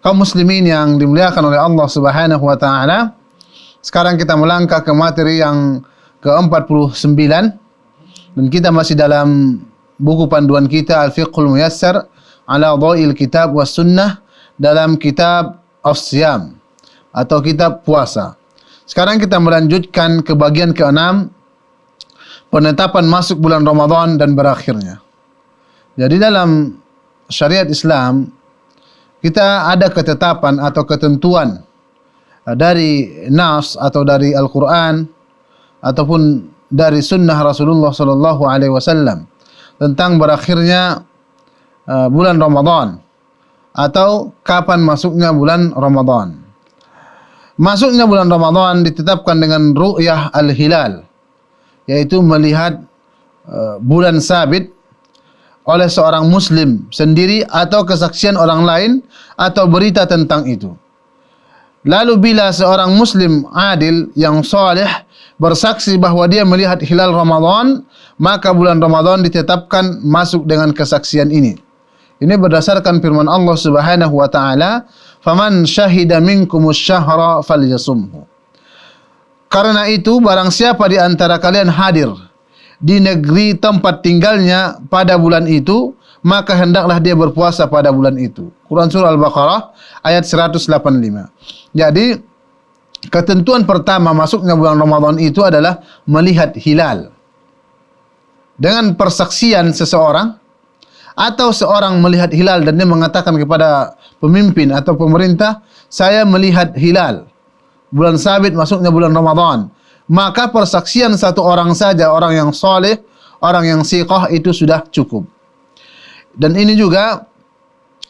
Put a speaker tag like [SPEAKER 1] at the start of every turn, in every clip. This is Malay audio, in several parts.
[SPEAKER 1] kaum muslimin yang dimuliakan oleh Allah Subhanahu wa taala. Sekarang kita melangkah ke materi yang ke-49 dan kita masih dalam buku panduan kita Al-Fiqhul Muyassar ala Dha'il Kitab was Sunnah dalam kitab As-Siyam atau kitab puasa. Sekarang kita melanjutkan ke bagian ke-6 penetapan masuk bulan Ramadan dan berakhirnya. Jadi dalam syariat Islam kita ada ketetapan atau ketentuan uh, dari nas atau dari Al-Quran ataupun dari sunnah Rasulullah sallallahu alaihi wasallam tentang berakhirnya uh, bulan Ramadan atau kapan masuknya bulan Ramadan. Masuknya bulan Ramadan ditetapkan dengan ru'yah al-hilal yaitu melihat uh, bulan sabit oleh seorang muslim sendiri atau kesaksian orang lain atau berita tentang itu. Lalu bila seorang muslim adil yang soleh bersaksi bahawa dia melihat hilal Ramadan, maka bulan Ramadan ditetapkan masuk dengan kesaksian ini. Ini berdasarkan firman Allah Subhanahu wa taala, "Faman syahida minkumus syahra falyasumhu." Karena itu barang siapa di antara kalian hadir di negeri tempat tinggalnya pada bulan itu, maka hendaklah dia berpuasa pada bulan itu. Quran Surah Al-Baqarah ayat 185. Jadi, ketentuan pertama masuknya bulan Ramadan itu adalah melihat hilal. Dengan persaksian seseorang, atau seorang melihat hilal dan dia mengatakan kepada pemimpin atau pemerintah, saya melihat hilal. Bulan sabit masuknya bulan Ramadan maka persaksian satu orang saja orang yang soleh, orang yang siqah itu sudah cukup. Dan ini juga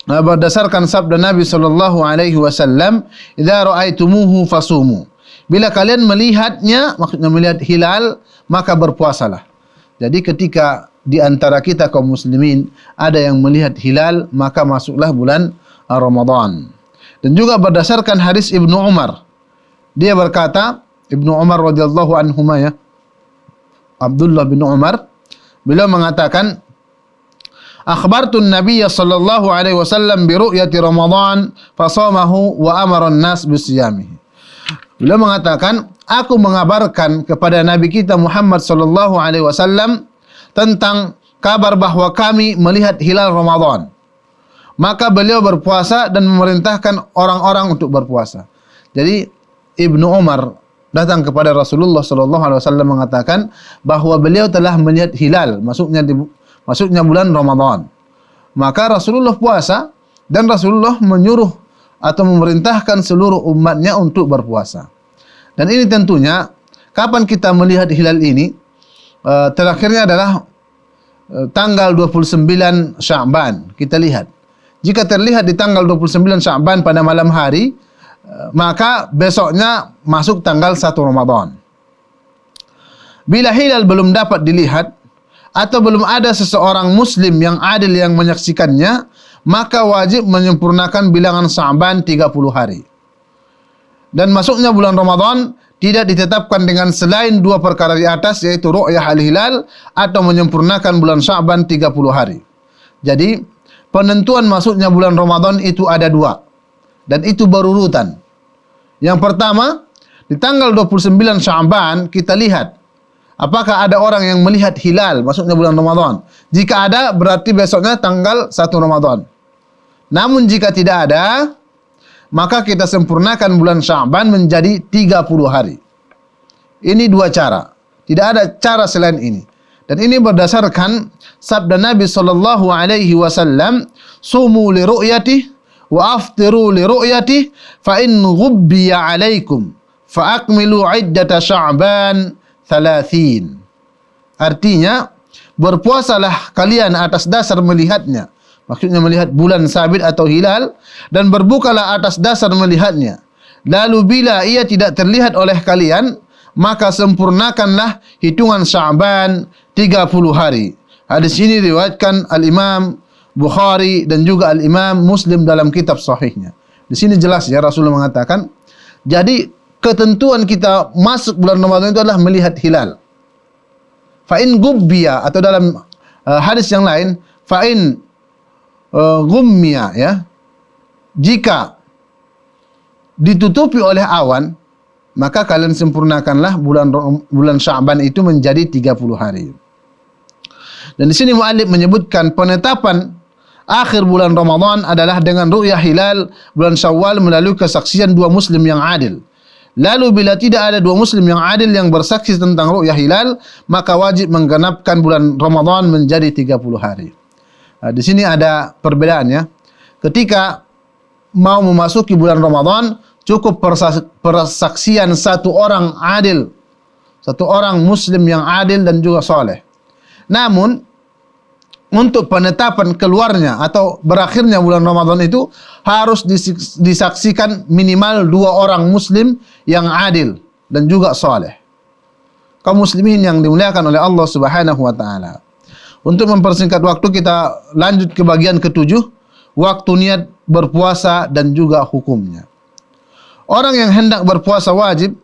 [SPEAKER 1] uh, berdasarkan sabda Nabi sallallahu alaihi wasallam, "Idza ra'aitumuhu fasumu." Bila kalian melihatnya, maksudnya melihat hilal, maka berpuasalah. Jadi ketika di antara kita kaum muslimin ada yang melihat hilal, maka masuklah bulan Ramadan. Dan juga berdasarkan hadis Ibnu Umar, dia berkata, Ibnu Umar radhiyallahu anhu ya. Abdullah bin Umar beliau mengatakan Akhbartu Nabi sallallahu alaihi wasallam bi ru'yati Ramadan fasamahu wa amara an-nas bi siyamihi. Beliau mengatakan, aku mengabarkan kepada Nabi kita Muhammad sallallahu alaihi wasallam tentang kabar bahwa kami melihat hilal Ramadan. Maka beliau berpuasa dan memerintahkan orang-orang untuk berpuasa. Jadi Ibnu Umar datang kepada Rasulullah sallallahu alaihi wasallam mengatakan bahawa beliau telah melihat hilal masuknya di masuknya bulan Ramadan. Maka Rasulullah puasa dan Rasulullah menyuruh atau memerintahkan seluruh umatnya untuk berpuasa. Dan ini tentunya kapan kita melihat hilal ini uh, terakhirnya adalah uh, tanggal 29 Sya'ban kita lihat. Jika terlihat di tanggal 29 Sya'ban pada malam hari, maka besoknya masuk tanggal 1 Ramadan. Bila hilal belum dapat dilihat atau belum ada seseorang muslim yang adil yang menyaksikannya, maka wajib menyempurnakan bilangan Sa'ban 30 hari. Dan masuknya bulan Ramadan tidak ditetapkan dengan selain dua perkara di atas yaitu ru'yah al-hilal atau menyempurnakan bulan Sa'ban 30 hari. Jadi, penentuan masuknya bulan Ramadan itu ada dua dan itu berurutan. Yang pertama, di tanggal 29 Sya'ban kita lihat apakah ada orang yang melihat hilal masuknya bulan Ramadan. Jika ada berarti besoknya tanggal 1 Ramadan. Namun jika tidak ada, maka kita sempurnakan bulan Sya'ban menjadi 30 hari. Ini dua cara. Tidak ada cara selain ini. Dan ini berdasarkan sabda Nabi sallallahu alaihi wasallam, "Sumu li ru'yatihi fa in ghubbiya alaikum fa akmilu iddata sya'ban 30 artinya berpuasalah kalian atas dasar melihatnya. Maksudnya melihat bulan sabit atau hilal dan berbukalah atas dasar melihatnya. Lalu bila ia tidak terlihat oleh kalian, maka sempurnakanlah hitungan Sya'ban 30 hari. Hadis ini diriwayatkan Al-Imam Bukhari dan juga Al-Imam Muslim dalam kitab sahihnya. Di sini jelas ya Rasulullah mengatakan, jadi ketentuan kita masuk bulan Ramadan itu adalah melihat hilal. Fa in gubbiya atau dalam uh, hadis yang lain, fa in uh, gummiya ya. Jika ditutupi oleh awan, maka kalian sempurnakanlah bulan bulan Sya'ban itu menjadi 30 hari. Dan di sini muallif menyebutkan penetapan akhir bulan Ramadan adalah dengan ru'yah hilal bulan Syawal melalui kesaksian dua muslim yang adil. Lalu bila tidak ada dua muslim yang adil yang bersaksi tentang ru'yah hilal, maka wajib menggenapkan bulan Ramadan menjadi 30 hari. Nah, di sini ada perbedaan ya. Ketika mau memasuki bulan Ramadan, cukup persaksian satu orang adil, satu orang muslim yang adil dan juga soleh. Namun, untuk penetapan keluarnya atau berakhirnya bulan Ramadan itu harus disaksikan minimal dua orang muslim yang adil dan juga soleh. Kaum muslimin yang dimuliakan oleh Allah Subhanahu wa taala. Untuk mempersingkat waktu kita lanjut ke bagian ketujuh, waktu niat berpuasa dan juga hukumnya. Orang yang hendak berpuasa wajib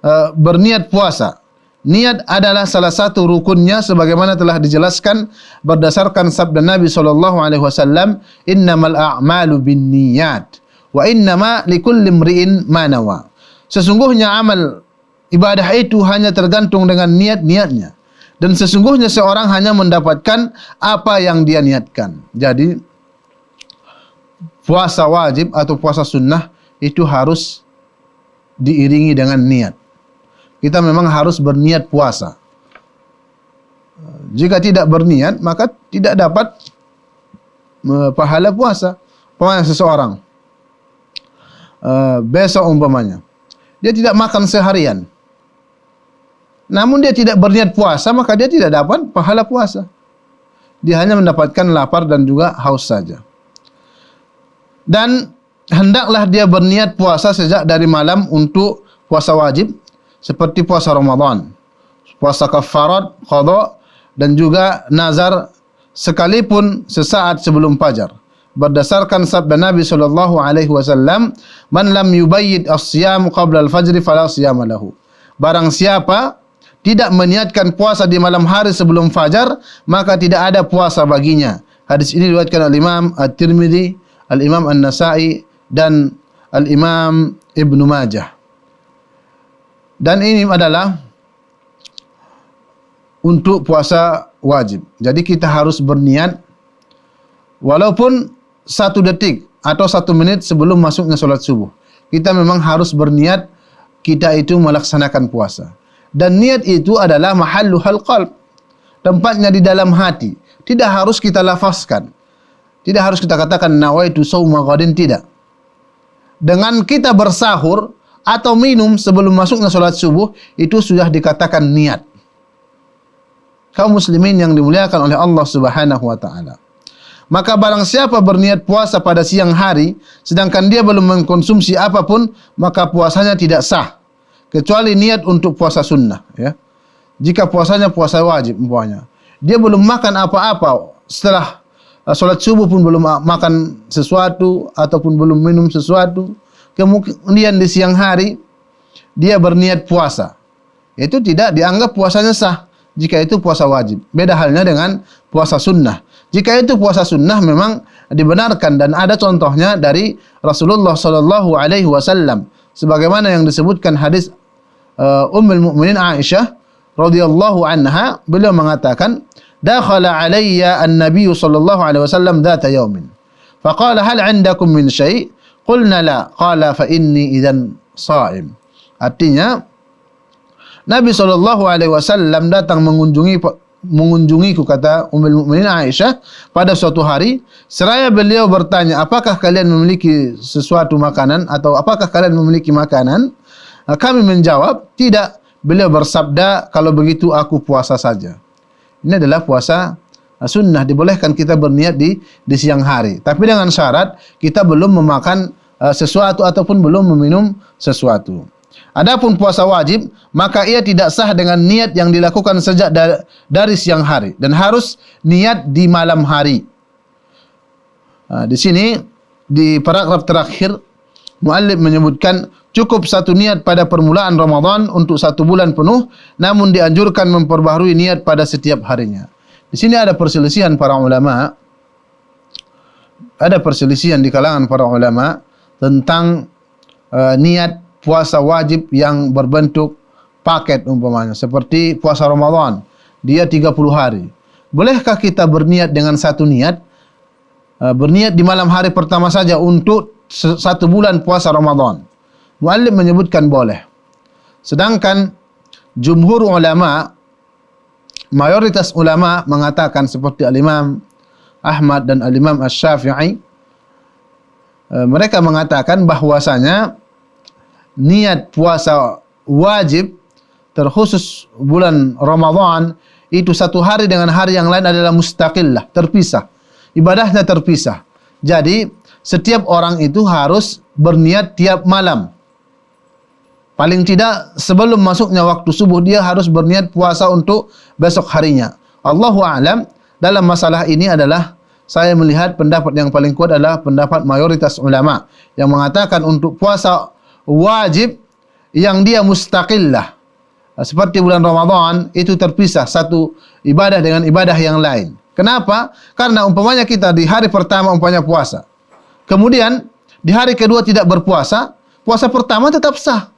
[SPEAKER 1] uh, berniat puasa Niat adalah salah satu rukunnya sebagaimana telah dijelaskan berdasarkan sabda Nabi sallallahu alaihi wasallam, "Innamal a'malu binniyat wa innama likulli imri'in ma nawa." Sesungguhnya amal ibadah itu hanya tergantung dengan niat-niatnya dan sesungguhnya seorang hanya mendapatkan apa yang dia niatkan. Jadi puasa wajib atau puasa sunnah itu harus diiringi dengan niat kita memang harus berniat puasa. Jika tidak berniat, maka tidak dapat pahala puasa. Pahala seseorang. Uh, besok umpamanya. Dia tidak makan seharian. Namun dia tidak berniat puasa, maka dia tidak dapat pahala puasa. Dia hanya mendapatkan lapar dan juga haus saja. Dan hendaklah dia berniat puasa sejak dari malam untuk puasa wajib seperti puasa Ramadan, puasa kafarat, qada dan juga nazar sekalipun sesaat sebelum fajar. Berdasarkan sabda Nabi sallallahu alaihi wasallam, "Man lam yubayyid as-siyam qabla al-fajr fala siyam lahu." Barang siapa tidak meniatkan puasa di malam hari sebelum fajar, maka tidak ada puasa baginya. Hadis ini diriwayatkan oleh Imam At-Tirmizi, Al-Imam An-Nasa'i dan Al-Imam Ibnu Majah. Dan ini adalah untuk puasa wajib. Jadi kita harus berniat walaupun satu detik atau satu menit sebelum masuknya solat subuh. Kita memang harus berniat kita itu melaksanakan puasa. Dan niat itu adalah mahallu hal qalb. Tempatnya di dalam hati. Tidak harus kita lafazkan. Tidak harus kita katakan nawaitu sawma ghadin tidak. Dengan kita bersahur, atau minum sebelum masuknya solat subuh itu sudah dikatakan niat. Kaum muslimin yang dimuliakan oleh Allah Subhanahu wa taala. Maka barang siapa berniat puasa pada siang hari sedangkan dia belum mengkonsumsi apapun maka puasanya tidak sah kecuali niat untuk puasa sunnah ya. Jika puasanya puasa wajib umpamanya. Dia belum makan apa-apa setelah uh, solat subuh pun belum makan sesuatu ataupun belum minum sesuatu kemudian di siang hari dia berniat puasa. Itu tidak dianggap puasanya sah jika itu puasa wajib. Beda halnya dengan puasa sunnah. Jika itu puasa sunnah memang dibenarkan dan ada contohnya dari Rasulullah sallallahu alaihi wasallam sebagaimana yang disebutkan hadis uh, Ummul Mukminin Aisyah radhiyallahu anha beliau mengatakan dakhala alayya an-nabiy sallallahu alaihi wasallam dzata yaumin faqala hal 'indakum min syai' Qulna la qala fa inni idzan shaim. Artinya Nabi wasallam datang mengunjungi mengunjungiku kata Ummul Mukminin Aisyah pada suatu hari seraya beliau bertanya apakah kalian memiliki sesuatu makanan atau apakah kalian memiliki makanan? Kami menjawab tidak. Beliau bersabda kalau begitu aku puasa saja. Ini adalah puasa sunnah dibolehkan kita berniat di di siang hari tapi dengan syarat kita belum memakan uh, sesuatu ataupun belum meminum sesuatu. Adapun puasa wajib, maka ia tidak sah dengan niat yang dilakukan sejak dari siang hari dan harus niat di malam hari. Uh, di sini di paragraf terakhir muallif menyebutkan cukup satu niat pada permulaan Ramadan untuk satu bulan penuh namun dianjurkan memperbaharui niat pada setiap harinya. Di sini ada perselisihan para ulama ada perselisihan di kalangan para ulama tentang uh, niat puasa wajib yang berbentuk paket umpamanya seperti puasa Ramadan dia 30 hari. Bolehkah kita berniat dengan satu niat Uh, berniat di malam hari pertama saja untuk satu bulan puasa Ramadan. Muallim menyebutkan boleh. Sedangkan jumhur ulama mayoritas ulama mengatakan seperti al-Imam Ahmad dan al-Imam Asy-Syafi'i uh, mereka mengatakan bahwasanya niat puasa wajib terkhusus bulan Ramadan itu satu hari dengan hari yang lain adalah mustaqillah, terpisah ibadahnya terpisah. Jadi setiap orang itu harus berniat tiap malam. Paling tidak sebelum masuknya waktu subuh dia harus berniat puasa untuk besok harinya. Allahu a'lam dalam masalah ini adalah saya melihat pendapat yang paling kuat adalah pendapat mayoritas ulama yang mengatakan untuk puasa wajib yang dia mustaqillah seperti bulan Ramadan itu terpisah satu ibadah dengan ibadah yang lain. Kenapa? Karena umpamanya kita di hari pertama umpamanya puasa. Kemudian di hari kedua tidak berpuasa, puasa pertama tetap sah.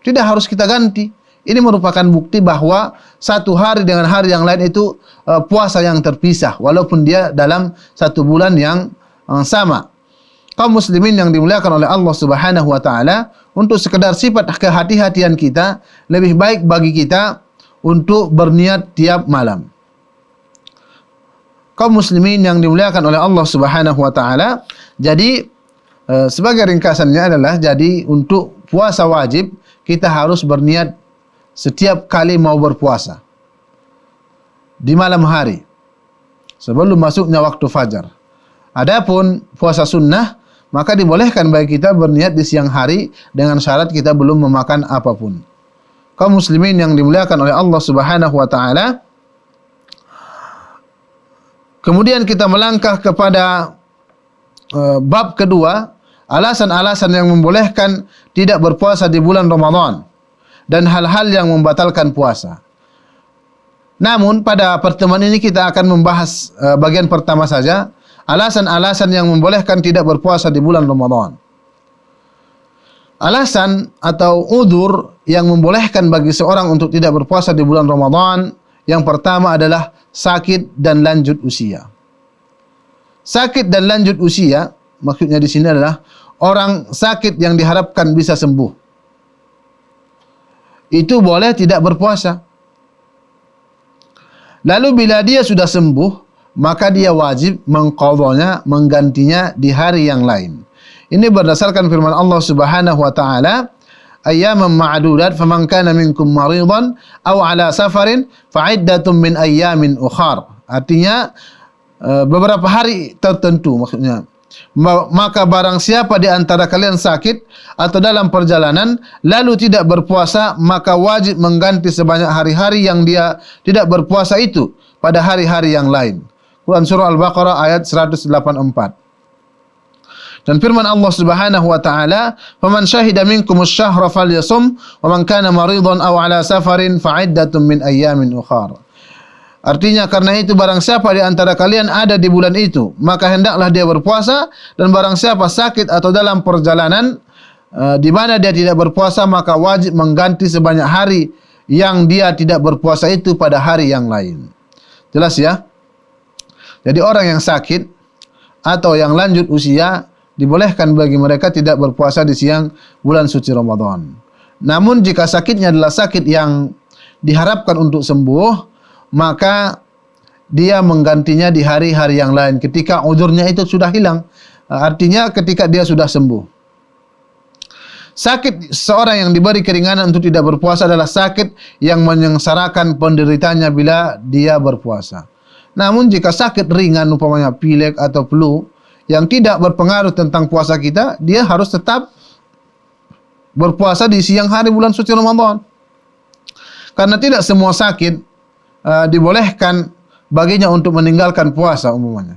[SPEAKER 1] Tidak harus kita ganti. Ini merupakan bukti bahwa satu hari dengan hari yang lain itu uh, puasa yang terpisah walaupun dia dalam satu bulan yang uh, sama. Kaum muslimin yang dimuliakan oleh Allah Subhanahu wa taala untuk sekedar sifat kehati-hatian kita lebih baik bagi kita untuk berniat tiap malam kaum muslimin yang dimuliakan oleh Allah Subhanahu wa taala. Jadi eh, sebagai ringkasannya adalah jadi untuk puasa wajib kita harus berniat setiap kali mau berpuasa di malam hari sebelum masuknya waktu fajar. Adapun puasa sunnah maka dibolehkan bagi kita berniat di siang hari dengan syarat kita belum memakan apapun. Kaum muslimin yang dimuliakan oleh Allah Subhanahu wa taala, Kemudian kita melangkah kepada uh, bab kedua, alasan-alasan yang membolehkan tidak berpuasa di bulan Ramadan dan hal-hal yang membatalkan puasa. Namun pada pertemuan ini kita akan membahas uh, bagian pertama saja, alasan-alasan yang membolehkan tidak berpuasa di bulan Ramadan. Alasan atau udur yang membolehkan bagi seorang untuk tidak berpuasa di bulan Ramadan yang pertama adalah sakit dan lanjut usia. Sakit dan lanjut usia, maksudnya di sini adalah orang sakit yang diharapkan bisa sembuh. Itu boleh tidak berpuasa. Lalu bila dia sudah sembuh, maka dia wajib mengqadhanya, menggantinya di hari yang lain. Ini berdasarkan firman Allah Subhanahu wa taala, ayyaman ma'dudat faman kana minkum maridan aw ala safarin fa iddatun min ayyamin ukhar artinya eh, beberapa hari tertentu maksudnya maka barang siapa di antara kalian sakit atau dalam perjalanan lalu tidak berpuasa maka wajib mengganti sebanyak hari-hari yang dia tidak berpuasa itu pada hari-hari yang lain Quran surah Al-Baqarah ayat 184 dan firman Allah Subhanahu wa taala, "Faman syahida minkum asy-syahra falyasum, wa man kana maridan aw ala safarin fa'iddatun min ayyamin ukhra." Artinya karena itu barang siapa di antara kalian ada di bulan itu, maka hendaklah dia berpuasa dan barang siapa sakit atau dalam perjalanan uh, di mana dia tidak berpuasa maka wajib mengganti sebanyak hari yang dia tidak berpuasa itu pada hari yang lain. Jelas ya? Jadi orang yang sakit atau yang lanjut usia dibolehkan bagi mereka tidak berpuasa di siang bulan suci Ramadan. Namun jika sakitnya adalah sakit yang diharapkan untuk sembuh, maka dia menggantinya di hari-hari yang lain ketika udurnya itu sudah hilang. Artinya ketika dia sudah sembuh. Sakit seorang yang diberi keringanan untuk tidak berpuasa adalah sakit yang menyengsarakan penderitanya bila dia berpuasa. Namun jika sakit ringan umpamanya pilek atau flu, yang tidak berpengaruh tentang puasa kita, dia harus tetap berpuasa di siang hari bulan suci Ramadan. Karena tidak semua sakit uh, dibolehkan baginya untuk meninggalkan puasa umumnya.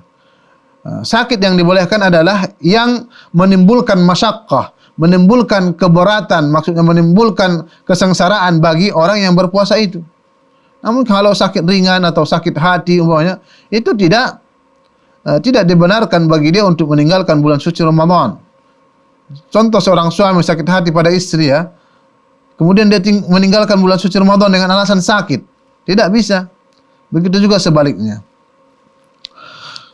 [SPEAKER 1] Uh, sakit yang dibolehkan adalah yang menimbulkan masyakkah, menimbulkan keberatan, maksudnya menimbulkan kesengsaraan bagi orang yang berpuasa itu. Namun kalau sakit ringan atau sakit hati umumnya itu tidak uh, tidak dibenarkan bagi dia untuk meninggalkan bulan suci Ramadan. Contoh seorang suami sakit hati pada istri ya, kemudian dia meninggalkan bulan suci Ramadan dengan alasan sakit, tidak bisa. Begitu juga sebaliknya.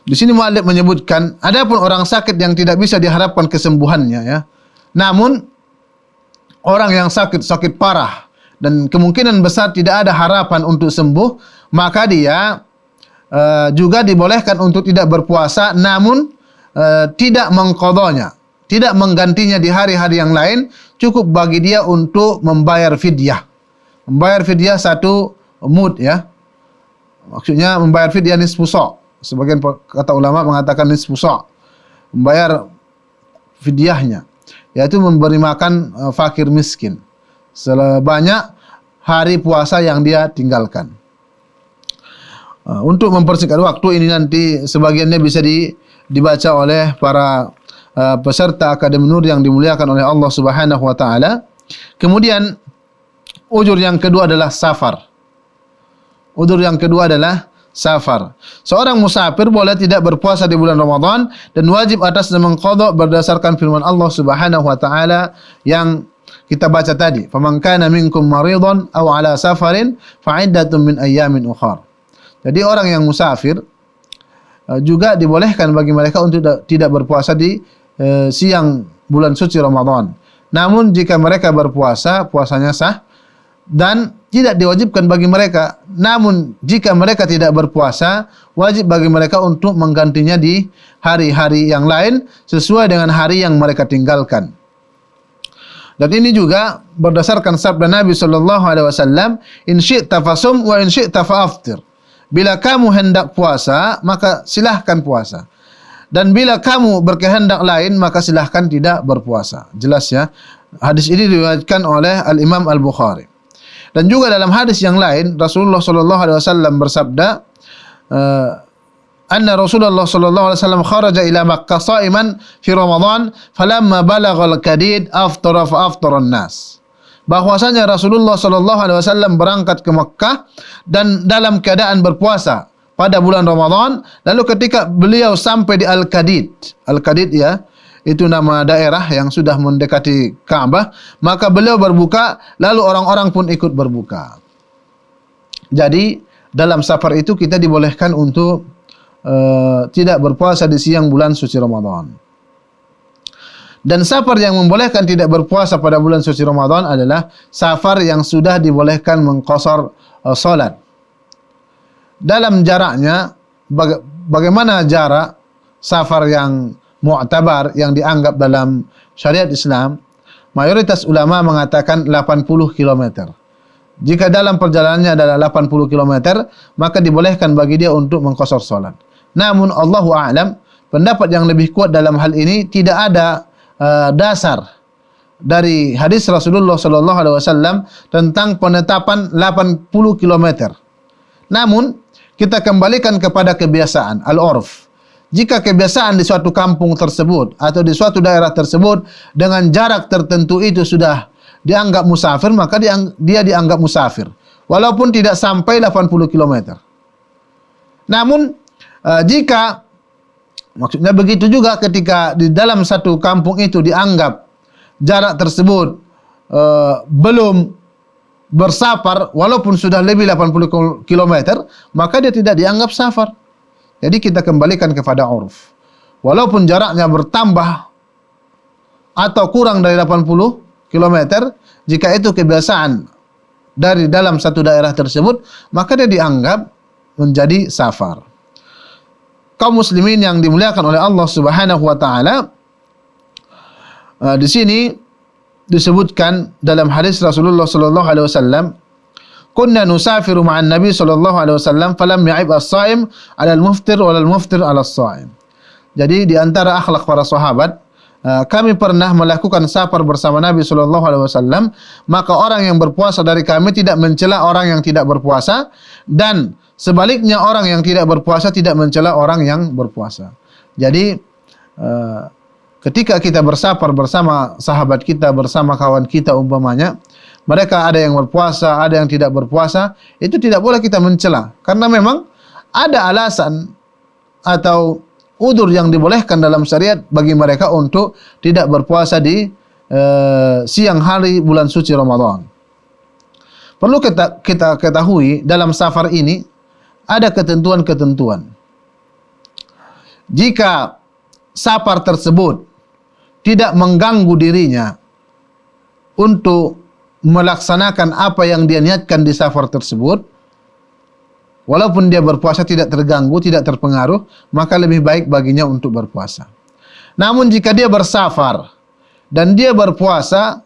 [SPEAKER 1] Di sini Mu'alib menyebutkan, ada pun orang sakit yang tidak bisa diharapkan kesembuhannya ya. Namun orang yang sakit sakit parah dan kemungkinan besar tidak ada harapan untuk sembuh, maka dia uh, juga dibolehkan untuk tidak berpuasa namun uh, tidak mengqadanya, tidak menggantinya di hari-hari yang lain, cukup bagi dia untuk membayar fidyah. Membayar fidyah satu mud ya. Maksudnya membayar fidyah nisfu sa'. Sebagian kata ulama mengatakan nisfu sa'. Membayar fidyahnya yaitu memberi makan uh, fakir miskin sebanyak hari puasa yang dia tinggalkan. Uh, untuk mempersingkat waktu ini nanti sebagiannya bisa di, dibaca oleh para uh, peserta Akademi Nur yang dimuliakan oleh Allah Subhanahu wa taala. Kemudian ujur yang kedua adalah safar. Ujur yang kedua adalah safar. Seorang musafir boleh tidak berpuasa di bulan Ramadan dan wajib atas mengqadha berdasarkan firman Allah Subhanahu wa taala yang kita baca tadi, "Faman kana minkum maridan aw ala safarin fa iddatun min ayyamin ukhra." Jadi orang yang musafir uh, juga dibolehkan bagi mereka untuk tidak berpuasa di uh, siang bulan suci Ramadan. Namun jika mereka berpuasa, puasanya sah dan tidak diwajibkan bagi mereka. Namun jika mereka tidak berpuasa, wajib bagi mereka untuk menggantinya di hari-hari yang lain sesuai dengan hari yang mereka tinggalkan. Dan ini juga berdasarkan sabda Nabi sallallahu alaihi wasallam, "In syi'ta fasum wa in syi'ta fa'aftir." Bila kamu hendak puasa, maka silahkan puasa. Dan bila kamu berkehendak lain, maka silahkan tidak berpuasa. Jelas ya. Hadis ini diriwayatkan oleh Al-Imam Al-Bukhari. Dan juga dalam hadis yang lain Rasulullah sallallahu alaihi wasallam bersabda uh, anna Rasulullah sallallahu alaihi wasallam kharaja ila Makkah sha'iman fi Ramadan falamma balagha al-kadid aftara fa aftara an-nas. Bahwasanya Rasulullah sallallahu alaihi wasallam berangkat ke Makkah dan dalam keadaan berpuasa pada bulan Ramadan lalu ketika beliau sampai di Al-Kadid Al-Kadid ya itu nama daerah yang sudah mendekati Ka'bah, maka beliau berbuka, lalu orang-orang pun ikut berbuka. Jadi dalam safar itu kita dibolehkan untuk uh, tidak berpuasa di siang bulan suci Ramadan. Dan safar yang membolehkan tidak berpuasa pada bulan suci Ramadan adalah safar yang sudah dibolehkan mengkosor uh, solat. Dalam jaraknya, baga bagaimana jarak safar yang mu'tabar yang dianggap dalam syariat Islam, mayoritas ulama mengatakan 80 km. Jika dalam perjalanannya adalah 80 km, maka dibolehkan bagi dia untuk mengkosor solat. Namun Allahu a'lam, pendapat yang lebih kuat dalam hal ini tidak ada uh, dasar dari hadis Rasulullah sallallahu alaihi wasallam tentang penetapan 80 km. Namun kita kembalikan kepada kebiasaan al-urf jika kebiasaan di suatu kampung tersebut atau di suatu daerah tersebut dengan jarak tertentu itu sudah dianggap musafir, maka dia dianggap musafir. Walaupun tidak sampai 80 km. Namun, uh, jika maksudnya begitu juga ketika di dalam satu kampung itu dianggap jarak tersebut uh, belum bersafar walaupun sudah lebih 80 km, maka dia tidak dianggap safar. Jadi kita kembalikan kepada uruf. Walaupun jaraknya bertambah atau kurang dari 80 km, jika itu kebiasaan dari dalam satu daerah tersebut, maka dia dianggap menjadi safar. Kaum muslimin yang dimuliakan oleh Allah Subhanahu wa taala uh, di sini disebutkan dalam hadis Rasulullah sallallahu alaihi wasallam kunna nusafiru ma'an nabi sallallahu alaihi wasallam falam ya'ib as-sa'im 'ala al-muftir wa al-muftir 'ala as-sa'im Jadi di antara akhlak para sahabat, uh, kami pernah melakukan safar bersama Nabi sallallahu alaihi wasallam, maka orang yang berpuasa dari kami tidak mencela orang yang tidak berpuasa dan sebaliknya orang yang tidak berpuasa tidak mencela orang yang berpuasa. Jadi uh, ketika kita bersafar bersama sahabat kita, bersama kawan kita umpamanya, mereka ada yang berpuasa, ada yang tidak berpuasa, itu tidak boleh kita mencela karena memang ada alasan atau udur yang dibolehkan dalam syariat bagi mereka untuk tidak berpuasa di uh, siang hari bulan suci Ramadan. Perlu kita, kita ketahui dalam safar ini ada ketentuan-ketentuan. Jika safar tersebut tidak mengganggu dirinya untuk melaksanakan apa yang dia niatkan di safar tersebut, Walaupun dia berpuasa tidak terganggu, tidak terpengaruh, maka lebih baik baginya untuk berpuasa. Namun jika dia bersafar dan dia berpuasa,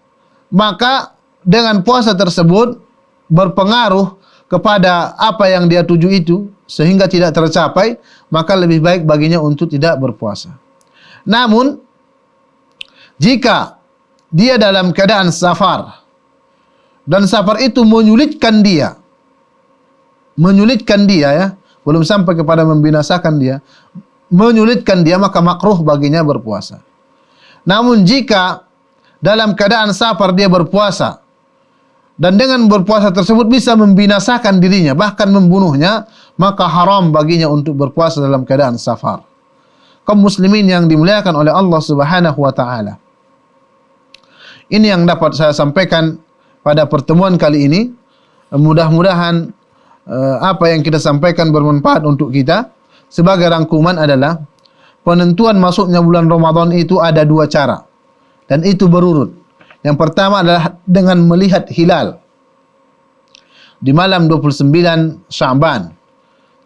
[SPEAKER 1] maka dengan puasa tersebut berpengaruh kepada apa yang dia tuju itu sehingga tidak tercapai, maka lebih baik baginya untuk tidak berpuasa. Namun jika dia dalam keadaan safar dan safar itu menyulitkan dia menyulitkan dia ya, belum sampai kepada membinasakan dia, menyulitkan dia maka makruh baginya berpuasa. Namun jika dalam keadaan safar dia berpuasa dan dengan berpuasa tersebut bisa membinasakan dirinya bahkan membunuhnya, maka haram baginya untuk berpuasa dalam keadaan safar. Kaum muslimin yang dimuliakan oleh Allah Subhanahu wa taala. Ini yang dapat saya sampaikan pada pertemuan kali ini. Mudah-mudahan uh, apa yang kita sampaikan bermanfaat untuk kita. Sebagai rangkuman adalah penentuan masuknya bulan Ramadan itu ada dua cara dan itu berurut. Yang pertama adalah dengan melihat hilal di malam 29 Syaban.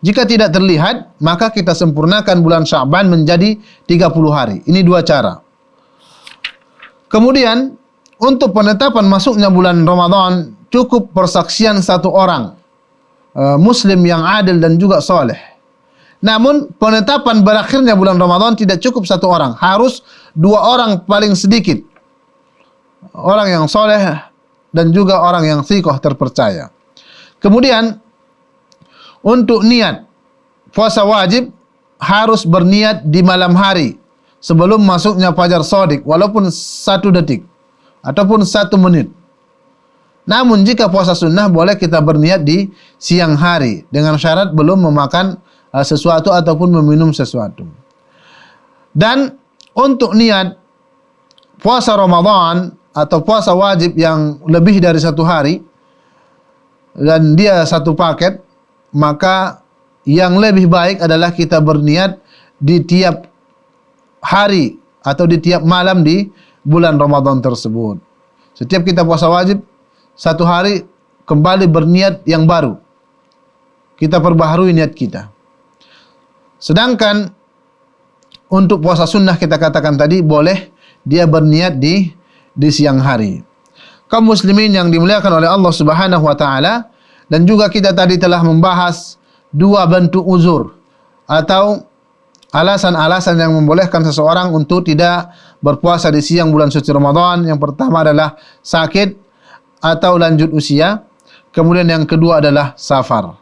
[SPEAKER 1] Jika tidak terlihat, maka kita sempurnakan bulan Syaban menjadi 30 hari. Ini dua cara. Kemudian, untuk penetapan masuknya bulan Ramadan, cukup persaksian satu orang Uh, muslim yang adil dan juga soleh. Namun penetapan berakhirnya bulan Ramadan tidak cukup satu orang, harus dua orang paling sedikit. Orang yang soleh dan juga orang yang sikoh terpercaya. Kemudian untuk niat puasa wajib harus berniat di malam hari sebelum masuknya fajar sodik walaupun satu detik ataupun satu menit. Namun jika puasa sunnah boleh kita berniat di siang hari dengan syarat belum memakan uh, sesuatu ataupun meminum sesuatu. Dan untuk niat puasa Ramadan atau puasa wajib yang lebih dari satu hari dan dia satu paket, maka yang lebih baik adalah kita berniat di tiap hari atau di tiap malam di bulan Ramadan tersebut. Setiap kita puasa wajib satu hari kembali berniat yang baru. Kita perbaharui niat kita. Sedangkan untuk puasa sunnah kita katakan tadi boleh dia berniat di di siang hari. Kaum muslimin yang dimuliakan oleh Allah Subhanahu wa taala dan juga kita tadi telah membahas dua bentuk uzur atau alasan-alasan yang membolehkan seseorang untuk tidak berpuasa di siang bulan suci Ramadan. Yang pertama adalah sakit atau lanjut usia. Kemudian yang kedua adalah safar.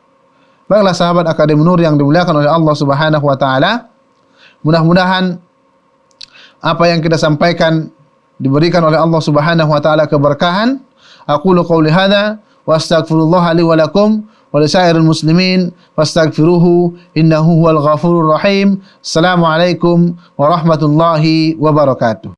[SPEAKER 1] Baiklah sahabat Akademi Nur yang dimuliakan oleh Allah Subhanahu wa taala. Mudah-mudahan apa yang kita sampaikan diberikan oleh Allah Subhanahu wa taala keberkahan. Aku qauli hadza wa astaghfirullah li wa lakum ولسائر المسلمين فاستغفروه إنه هو الغفور الرحيم. السلام عليكم ورحمة الله وبركاته.